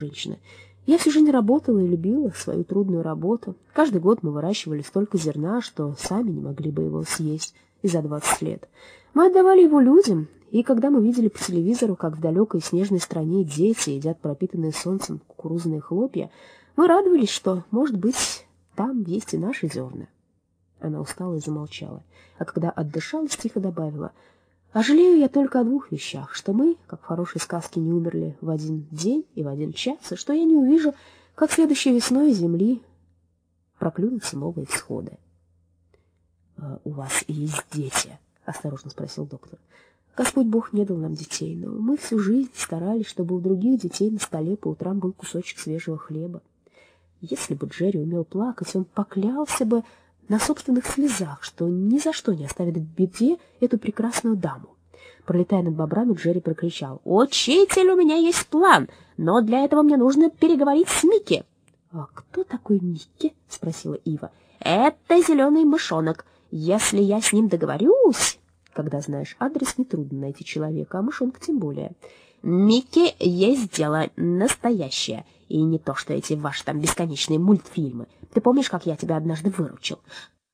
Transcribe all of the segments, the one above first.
женщина. Я всю жизнь работала и любила свою трудную работу. Каждый год мы выращивали столько зерна, что сами не могли бы его съесть и за двадцать лет. Мы отдавали его людям, и когда мы видели по телевизору, как в далекой снежной стране дети едят пропитанные солнцем кукурузные хлопья, мы радовались, что, может быть, там есть и наши зерна. Она устала и замолчала, а когда отдышалась, тихо добавила — а жалею я только о двух вещах, что мы, как в хорошей сказке, не умерли в один день и в один час, и что я не увижу, как следующей весной земли проклюнутся новые всходы. «А «У вас есть дети?» — осторожно спросил доктор. «Господь Бог не дал нам детей, но мы всю жизнь старались, чтобы у других детей на столе по утрам был кусочек свежего хлеба. Если бы Джерри умел плакать, он поклялся бы на собственных слезах, что ни за что не оставит в беде эту прекрасную даму. Пролетая над бобрами, Джерри прокричал. «Учитель, у меня есть план, но для этого мне нужно переговорить с Микки». «А кто такой Микки?» — спросила Ива. «Это зеленый мышонок. Если я с ним договорюсь...» Когда знаешь адрес, нетрудно найти человека, а мышонка тем более. «Микки есть дело настоящее, и не то, что эти ваши там бесконечные мультфильмы. Ты помнишь, как я тебя однажды выручил?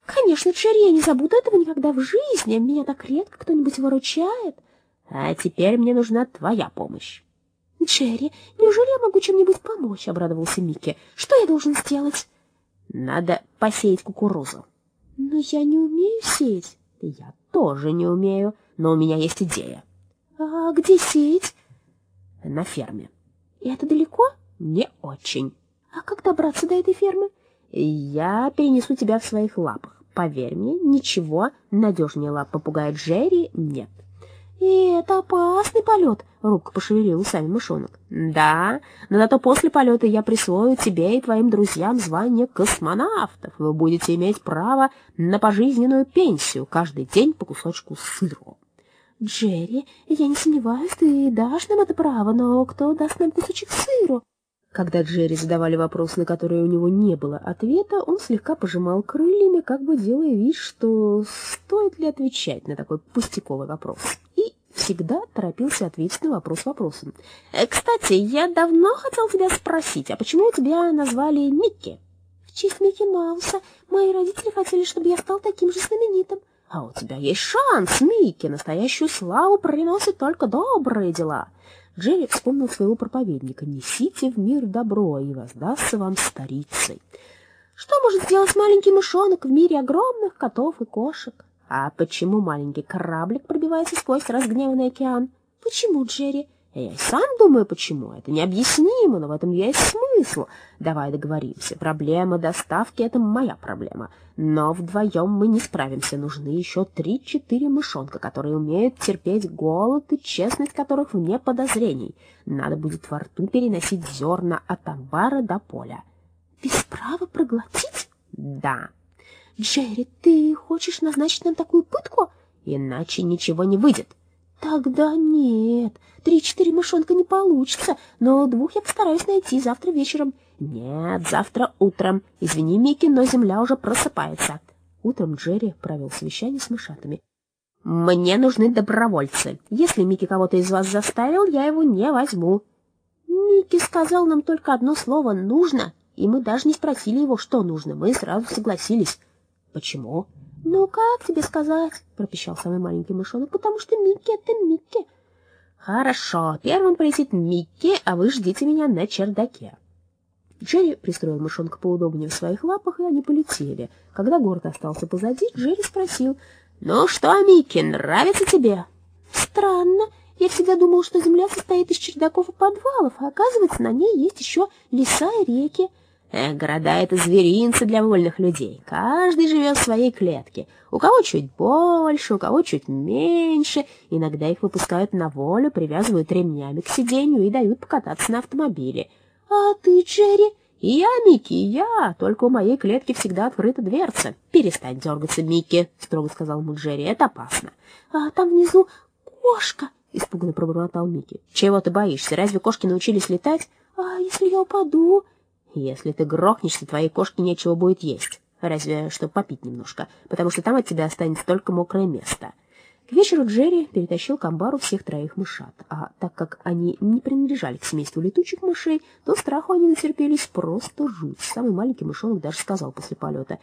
Конечно, Джерри, я не забуду этого никогда в жизни. Меня так редко кто-нибудь выручает. А теперь мне нужна твоя помощь. Джерри, неужели я могу чем-нибудь помочь? Обрадовался Микки. Что я должен сделать? Надо посеять кукурузу. Но я не умею сеять. Я тоже не умею, но у меня есть идея. А где сеять? На ферме. И это далеко? Не очень. А как добраться до этой фермы? Я перенесу тебя в своих лапах. Поверь мне, ничего надежнее лап попугая Джерри нет. И это опасный полет, робко пошевелил усами мышонок. Да, но зато после полета я присвою тебе и твоим друзьям звание космонавтов. Вы будете иметь право на пожизненную пенсию, каждый день по кусочку сыру. Джерри, я не сомневаюсь, ты дашь нам это право, но кто даст нам кусочек сыру? Когда Джерри задавали вопрос, на который у него не было ответа, он слегка пожимал крыльями, как бы делая вид, что стоит ли отвечать на такой пустяковый вопрос. И всегда торопился ответить на вопрос вопросом. «Э, «Кстати, я давно хотел тебя спросить, а почему тебя назвали Микки?» «В честь Микки Мауса. Мои родители хотели, чтобы я стал таким же знаменитым». «А у тебя есть шанс, Микки. Настоящую славу приносят только добрые дела». Джерри вспомнил своего проповедника «Несите в мир добро, и воздастся вам старицей». Что может сделать маленький мышонок в мире огромных котов и кошек? А почему маленький кораблик пробивается сквозь разгневанный океан? Почему, Джерри? Я и сам думаю, почему. Это необъяснимо, но в этом есть смысл. Давай договоримся. Проблема доставки — это моя проблема. Но вдвоем мы не справимся. Нужны еще три-четыре мышонка, которые умеют терпеть голод и честность которых вне подозрений. Надо будет во рту переносить зерна от амбара до поля. Без права проглотить? Да. Джерри, ты хочешь назначить нам такую пытку? Иначе ничего не выйдет. Тогда нет, три-четыре мышонка не получится, но двух я постараюсь найти завтра вечером. Нет, завтра утром. Извини, Микки, но земля уже просыпается. Утром Джерри провел совещание с мышатами. Мне нужны добровольцы. Если Микки кого-то из вас заставил, я его не возьму. Микки сказал нам только одно слово «нужно», и мы даже не спросили его, что нужно. Мы сразу согласились. Почему? «Ну, как тебе сказать?» — пропищал самый маленький мышонок. «Потому что Микки — это Микки». «Хорошо, первым полетит Микки, а вы ждите меня на чердаке». Джерри пристроил мышонка поудобнее в своих лапах, и они полетели. Когда город остался позади, Джерри спросил, «Ну что, Микки, нравится тебе?» «Странно. Я всегда думал, что земля состоит из чердаков и подвалов, а оказывается, на ней есть еще леса и реки». Эх, города — это зверинцы для вольных людей. Каждый живет в своей клетке. У кого чуть больше, у кого чуть меньше. Иногда их выпускают на волю, привязывают ремнями к сиденью и дают покататься на автомобиле. А ты, Джерри? Я, Микки, я. Только у моей клетки всегда открыта дверца. Перестань дергаться, Микки, — строго сказал ему Джерри. Это опасно. А там внизу кошка, — испуганно пробормотал Микки. Чего ты боишься? Разве кошки научились летать? А если я упаду? Если ты грохнешься, твоей кошке нечего будет есть, разве что попить немножко, потому что там от тебя останется только мокрое место. К вечеру Джерри перетащил к амбару всех троих мышат, а так как они не принадлежали к семейству летучих мышей, то страху они натерпелись просто жуть. Самый маленький мышонок даже сказал после полета,